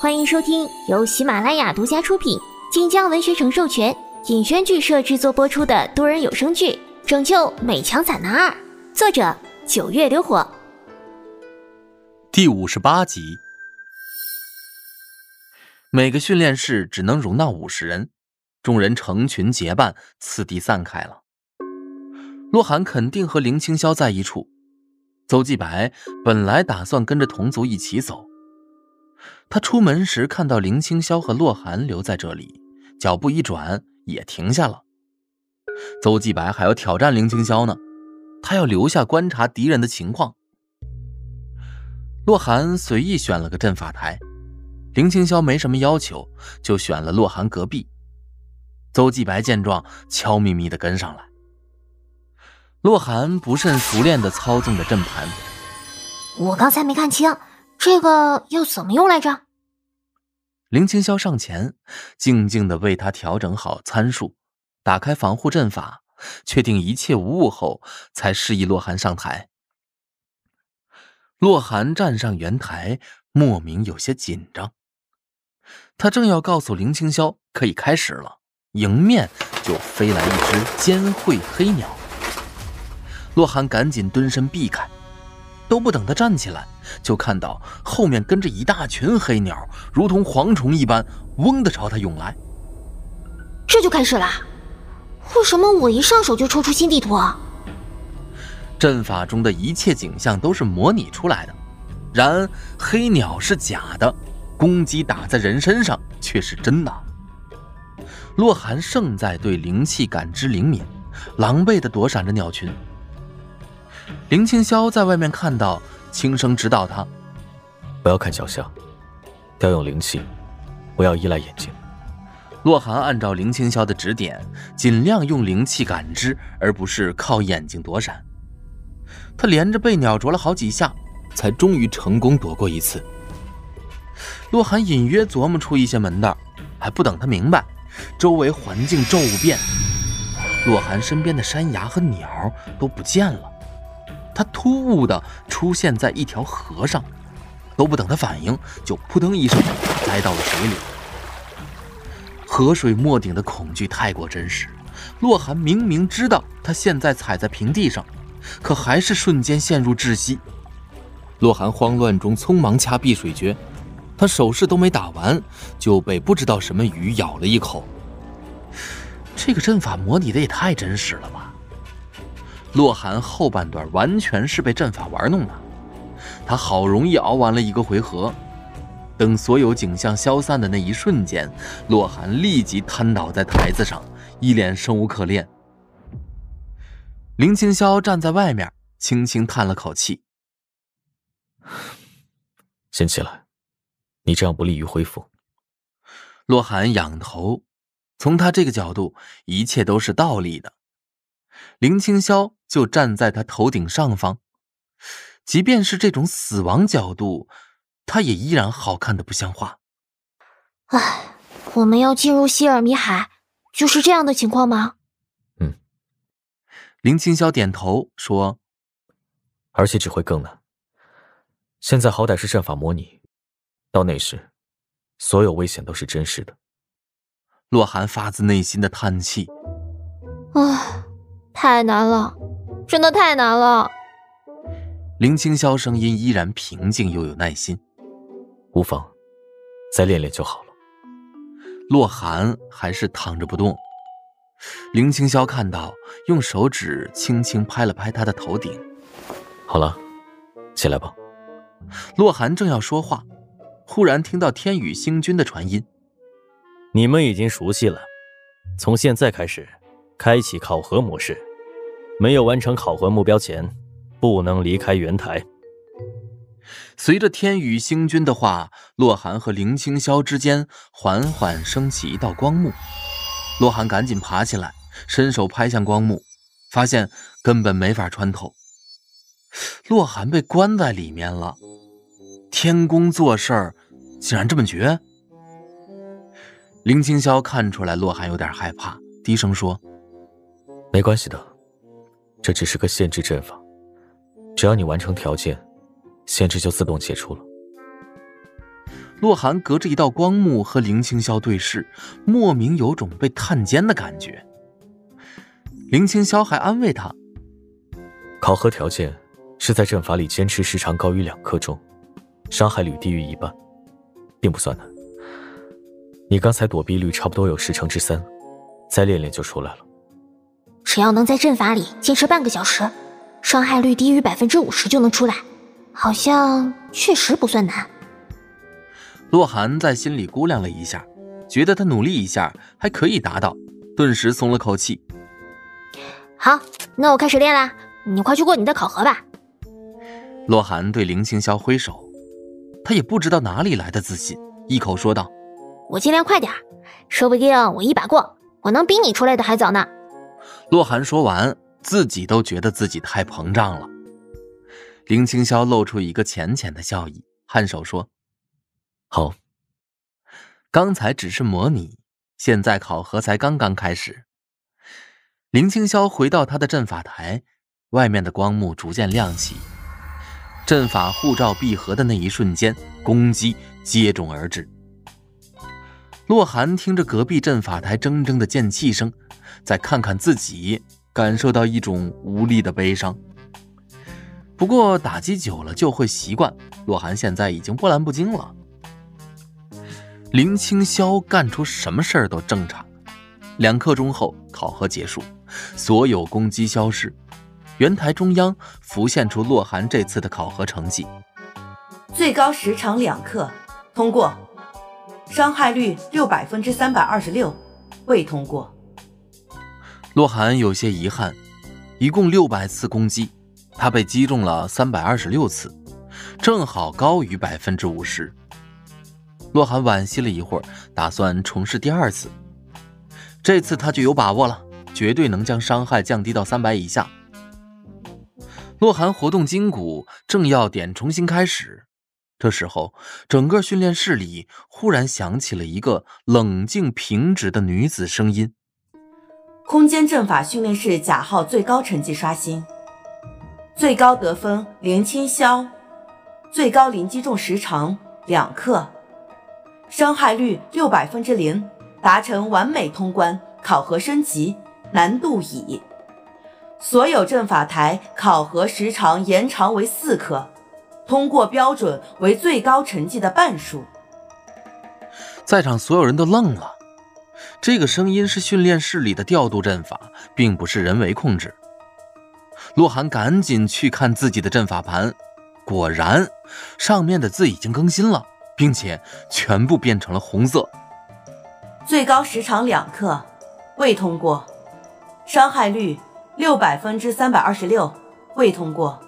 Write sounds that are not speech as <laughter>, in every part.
欢迎收听由喜马拉雅独家出品、晋江文学城授权、尹轩剧社制作播出的多人有声剧《拯救美强惨男二》，作者九月流火，第五十八集。每个训练室只能容纳五十人，众人成群结伴，次第散开了。洛寒肯定和林青霄在一处，邹继白本来打算跟着同族一起走。他出门时看到林青霄和洛寒留在这里，脚步一转也停下了。邹继白还要挑战林青霄呢，他要留下观察敌人的情况。洛寒随意选了个阵法台，林青霄没什么要求，就选了洛寒隔壁。邹继白见状，悄咪咪的跟上来。洛寒不甚熟练的操纵着阵盘，我刚才没看清。这个要怎么用来着？林青霄上前，静静的为他调整好参数，打开防护阵法，确定一切无误后，才示意洛寒上台。洛寒站上圆台，莫名有些紧张。他正要告诉林青霄可以开始了，迎面就飞来一只尖喙黑鸟。洛寒赶紧蹲身避开。都不等他站起来，就看到后面跟着一大群黑鸟，如同蝗虫一般，嗡的朝他涌来。这就开始了？为什么我一上手就抽出新地图？阵法中的一切景象都是模拟出来的，然黑鸟是假的，攻击打在人身上却是真的。洛寒胜在对灵气感知灵敏，狼狈地躲闪着鸟群。林青霄在外面看到，轻声指导他：“不要看脚下，调用灵气，不要依赖眼睛。”洛寒按照林青霄的指点，尽量用灵气感知，而不是靠眼睛躲闪。他连着被鸟啄了好几下，才终于成功躲过一次。洛寒隐约琢磨出一些门道，还不等他明白，周围环境骤变，洛寒身边的山崖和鸟都不见了。他突兀的出现在一条河上，都不等他反应，就扑腾一声栽到了水里。河水没顶的恐惧太过真实，洛寒明明知道他现在踩在平地上，可还是瞬间陷入窒息。洛寒慌乱中匆忙掐避水诀，他手势都没打完，就被不知道什么鱼咬了一口。这个阵法模拟的也太真实了吧！洛寒后半段完全是被阵法玩弄的，他好容易熬完了一个回合，等所有景象消散的那一瞬间，洛寒立即瘫倒在台子上，一脸生无可恋。林青霄站在外面，轻轻叹了口气：“ <sighs> 先起来，你这样不利于恢复。”洛寒仰头，从他这个角度，一切都是倒立的。林青霄就站在他头顶上方，即便是这种死亡角度，他也依然好看的不像话。唉，我们要进入希尔米海，就是这样的情况吗？嗯。林青霄点头说：“而且只会更难。现在好歹是阵法模拟，到那时，所有危险都是真实的。”洛寒发自内心的叹气：“唉。”太难了，真的太难了。林青霄声音依然平静又有耐心，无妨，再练练就好了。洛寒还是躺着不动。林青霄看到，用手指轻轻拍了拍他的头顶。好了，起来吧。洛寒正要说话，忽然听到天宇星君的传音：“你们已经熟悉了，从现在开始。”开启考核模式，没有完成考核目标前，不能离开圆台。随着天宇星君的话，洛寒和林青霄之间缓缓升起一道光幕。洛寒赶紧爬起来，伸手拍向光幕，发现根本没法穿透。洛寒被关在里面了。天宫做事儿竟然这么绝。林青霄看出来洛寒有点害怕，低声说。没关系的，这只是个限制阵法，只要你完成条件，限制就自动解除了。洛寒隔着一道光幕和林青霄对视，莫名有种被探监的感觉。林青霄还安慰他：“考核条件是在阵法里坚持时长高于两刻钟，伤害率低于一半，并不算难。你刚才躲避率差不多有十成之三，再练练就出来了。只要能在阵法里坚持半个小时，伤害率低于百分之五十就能出来，好像确实不算难。”洛寒在心里估量了一下，觉得他努力一下还可以达到，顿时松了口气。好，那我开始练啦，你快去过你的考核吧。洛寒对林青霄挥手，他也不知道哪里来的自信，一口说道：“我尽量快点，说不定我一把过，我能比你出来的还早呢。”洛寒说完，自己都觉得自己太膨胀了。林青霄露出一个浅浅的笑意，颔首说。好，刚才只是模拟，现在考核才刚刚开始。林青霄回到他的阵法台，外面的光幕逐渐亮起，阵法护照闭合的那一瞬间，攻击接踵而至。洛寒听着隔壁阵法台铮铮的剑气声，再看看自己，感受到一种无力的悲伤。不过打击久了就会习惯，洛寒现在已经波澜不惊了。林青霄干出什么事儿都正常。两刻钟后，考核结束，所有攻击消失，圆台中央浮现出洛寒这次的考核成绩：最高时长两刻，通过；伤害率六百分之三百二十六，未通过。洛寒有些遗憾，一共六百次攻击，他被击中了三百二十六次，正好高于百分之五十。洛寒惋惜了一会儿，打算重试第二次。这次他就有把握了，绝对能将伤害降低到三百以下。洛寒活动筋骨，正要点重新开始，这时候，整个训练室里忽然响起了一个冷静平直的女子声音：“空间阵法训练室甲号最高成绩刷新，最高得分林清霄，最高零击中时长两克。”伤害率六百分之零，达成完美通关，考核升级，难度乙。所有阵法台考核时长延长为四刻，通过标准为最高成绩的半数。在场所有人都愣了，这个声音是训练室里的调度阵法，并不是人为控制。洛寒赶紧去看自己的阵法盘，果然，上面的字已经更新了。并且全部变成了红色。最高时长两刻，未通过。伤害率六百分之三百二十六，未通过。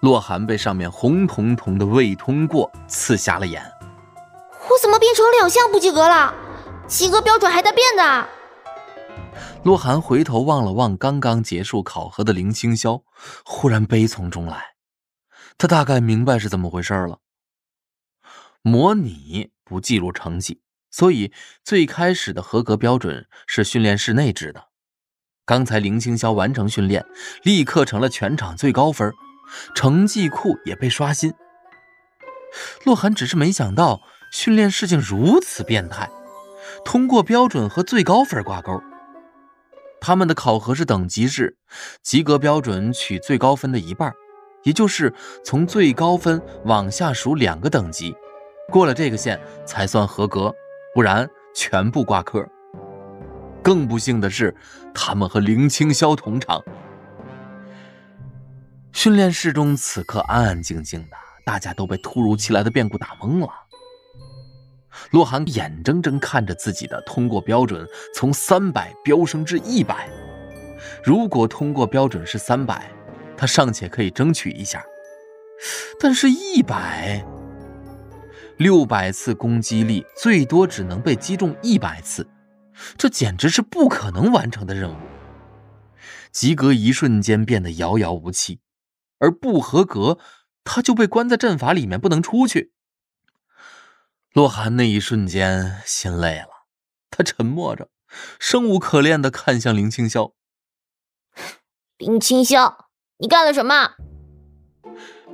洛寒被上面红彤彤的未通过刺瞎了眼。我怎么变成两项不及格了？及格标准还在变的。洛寒回头望了望刚刚结束考核的林清霄，忽然悲从中来。他大概明白是怎么回事了。模拟不记录成绩，所以最开始的合格标准是训练室内制的。刚才林青霄完成训练，立刻成了全场最高分，成绩库也被刷新。洛寒只是没想到训练室竟如此变态，通过标准和最高分挂钩。他们的考核是等级制，及格标准取最高分的一半，也就是从最高分往下数两个等级。过了这个线才算合格，不然全部挂科。更不幸的是，他们和林青霄同场。训练室中此刻安安静静的，大家都被突如其来的变故打懵了。洛寒眼睁睁看着自己的通过标准从三百飙升至一百，如果通过标准是三百，他尚且可以争取一下，但是一百。六百次攻击力，最多只能被击中一百次，这简直是不可能完成的任务。及格一瞬间变得遥遥无期，而不合格，他就被关在阵法里面，不能出去。洛寒那一瞬间心累了，他沉默着，生无可恋的看向林青霄。<laughs> 林青霄，你干了什么？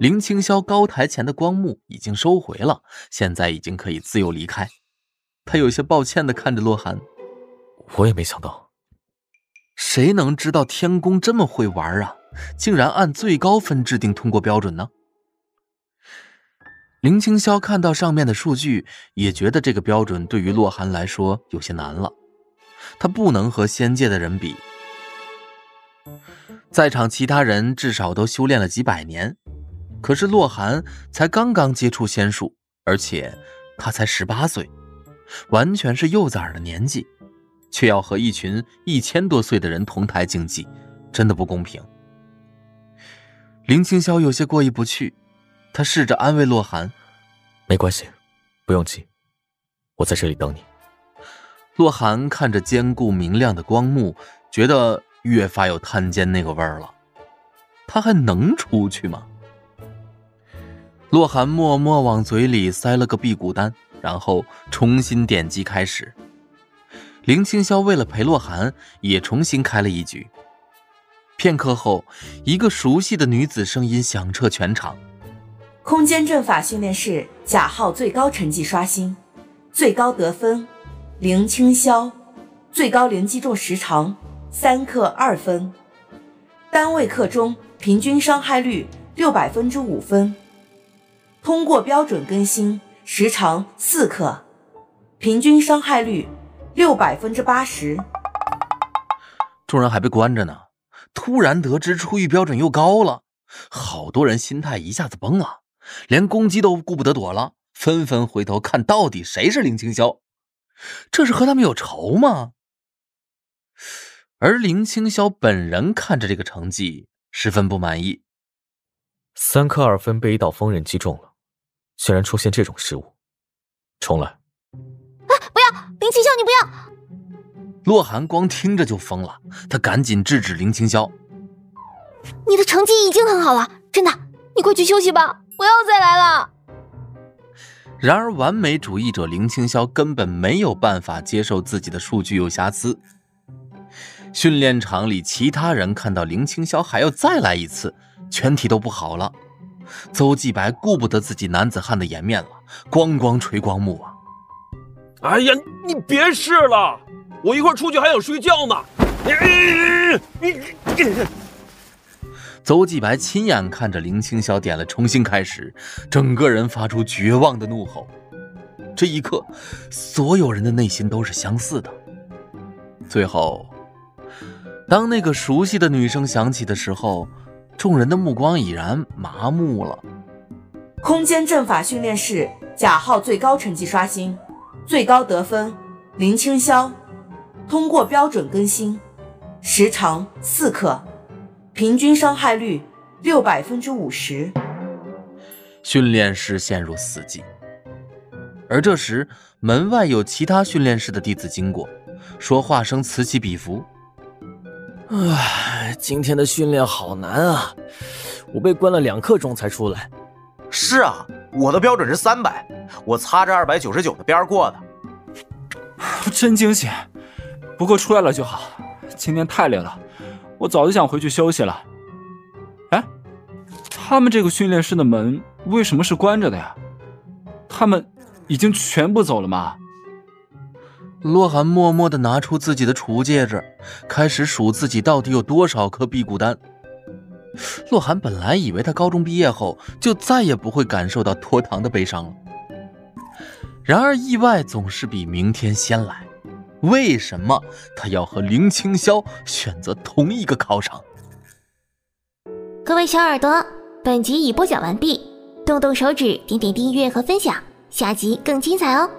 林青霄高台前的光幕已经收回了，现在已经可以自由离开。他有些抱歉的看着洛寒，我也没想到，谁能知道天宫这么会玩啊？竟然按最高分制定通过标准呢？林青霄看到上面的数据，也觉得这个标准对于洛寒来说有些难了。他不能和仙界的人比，在场其他人至少都修炼了几百年。可是洛寒才刚刚接触仙术，而且他才十八岁，完全是幼崽的年纪，却要和一群一千多岁的人同台竞技，真的不公平。林青霄有些过意不去，他试着安慰洛寒：“没关系，不用急，我在这里等你。”洛寒看着坚固明亮的光幕，觉得越发有探监那个味儿了。他还能出去吗？洛寒默默往嘴里塞了个辟谷丹，然后重新点击开始。林青霄为了陪洛寒，也重新开了一局。片刻后，一个熟悉的女子声音响彻全场：“空间阵法训练室甲号最高成绩刷新，最高得分林青霄，最高零击中时长三克二分，单位克中平均伤害率六百分之五分。”通过标准更新，时长四克，平均伤害率六百分之八十。众人还被关着呢，突然得知出狱标准又高了，好多人心态一下子崩了，连攻击都顾不得躲了，纷纷回头看到底谁是林青霄，这是和他们有仇吗？而林青霄本人看着这个成绩，十分不满意，三颗二分被一道风刃击中了。竟然出现这种失误，重来！啊，不要，林青霄，你不要！洛寒光听着就疯了，他赶紧制止林青霄：“你的成绩已经很好了，真的，你快去休息吧，不要再来了。”然而，完美主义者林青霄根本没有办法接受自己的数据有瑕疵。训练场里其他人看到林青霄还要再来一次，全体都不好了。邹继白顾不得自己男子汉的颜面了，咣咣捶光幕啊！哎呀，你别试了，我一会儿出去还想睡觉呢。邹继白亲眼看着林青霄点了重新开始，整个人发出绝望的怒吼。这一刻，所有人的内心都是相似的。最后，当那个熟悉的女声响起的时候。众人的目光已然麻木了。空间阵法训练室甲号最高成绩刷新，最高得分林青霄，通过标准更新，时长四刻，平均伤害率六百分之五十。训练室陷入死寂。而这时，门外有其他训练室的弟子经过，说话声此起彼伏。唉，今天的训练好难啊！我被关了两刻钟才出来。是啊，我的标准是三百，我擦着二百九十九的边过的。真惊险！不过出来了就好。今天太累了，我早就想回去休息了。哎，他们这个训练室的门为什么是关着的呀？他们已经全部走了吗？洛寒默默地拿出自己的储物戒指，开始数自己到底有多少颗辟谷丹。洛寒本来以为他高中毕业后就再也不会感受到脱糖的悲伤了，然而意外总是比明天先来。为什么他要和林青霄选择同一个考场？各位小耳朵，本集已播讲完毕，动动手指，点点订阅和分享，下集更精彩哦！